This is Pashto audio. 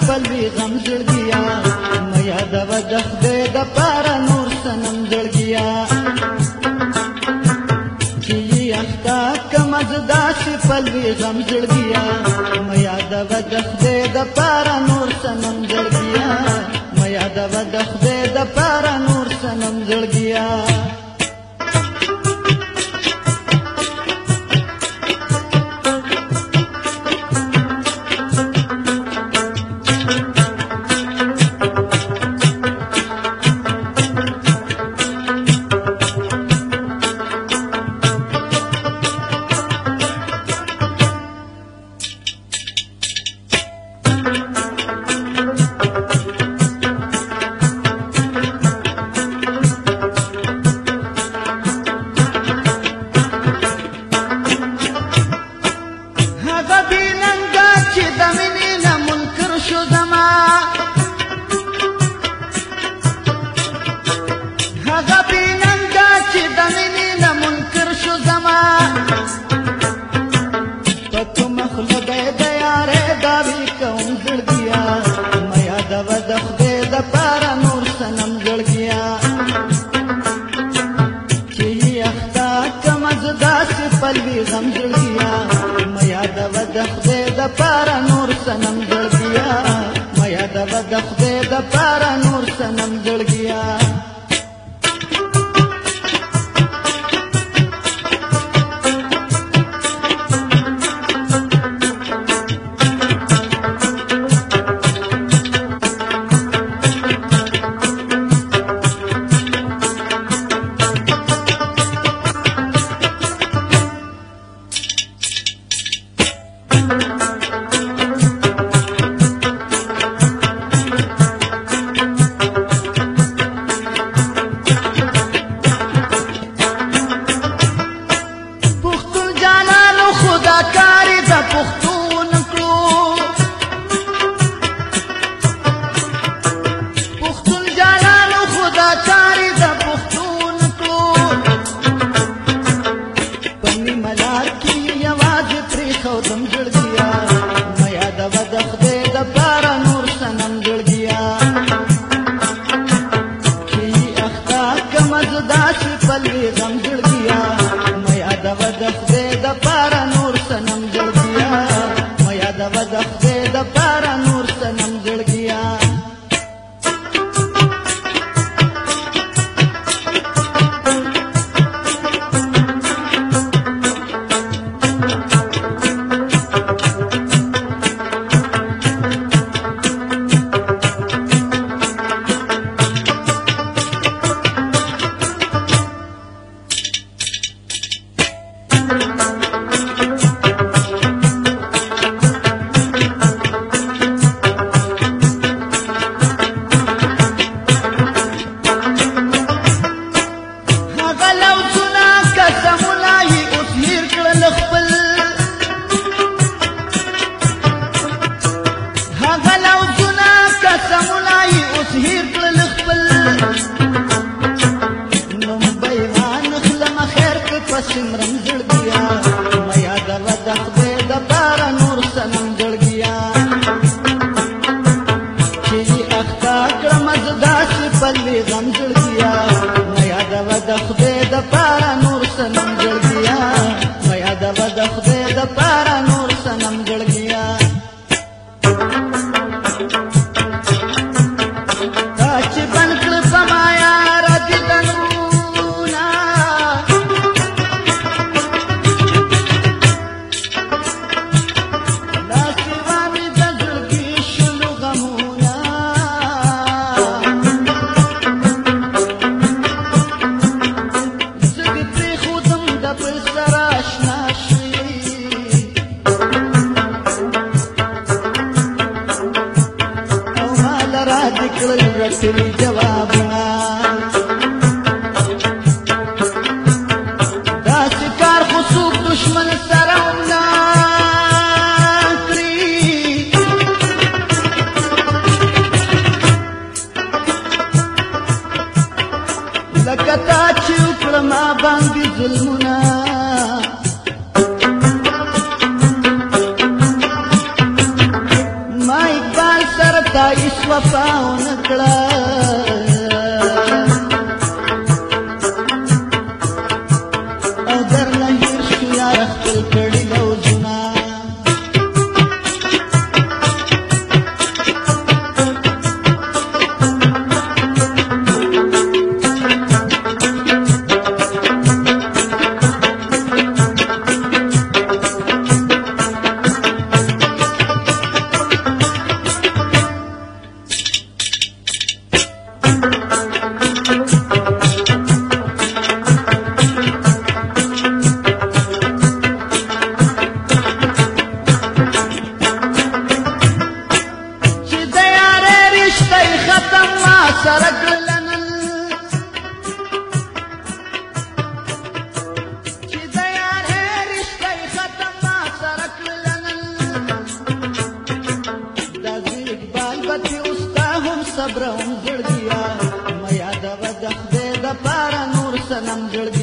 خپل وی غم زړګیا مې یاد و د خدای د پار نور سنم زړګیا چې اختا کم زدا سی خپل وی غم زړګیا مې یاد و د خدای د پار نور سنم زړګیا مې یاد و د خدای د پار نور سنم زړګیا خدای د یارې داوي کوم زړګیا میا د ود خدای د پار نور سنم زړګیا چې اختا کم زدا سي پلوي غم زړګیا میا د ود خدای د پار نور سنم زړګیا میا د ود خدای د پار نور سنم زړګیا दफ्ते दपारा नूर सनम जड़ गया Thank you. پوڅونه سکته مولای اوس هیر کړل خپل هغه لو څونه سکته مولای اوس هیر کړل خپل نوم بیان خلم خیر که پسمرم جړ بیا میا د وځه د بار نور سنم جړ بیا چې اختا کړم زدا چې پلي غم جړ کړل ورک سوي جوابونه دا کار خو څوک دشمن سره هم نه کړي لکه تا چې وکړه ما باندې ظلمونه وفا نکړه سره کړلنن چې د یار رشته ختم ما سره کړلنن د اقبال پتی اوستا هم صبر هم جړ دیا میا د وځه د پار نور سنم جړ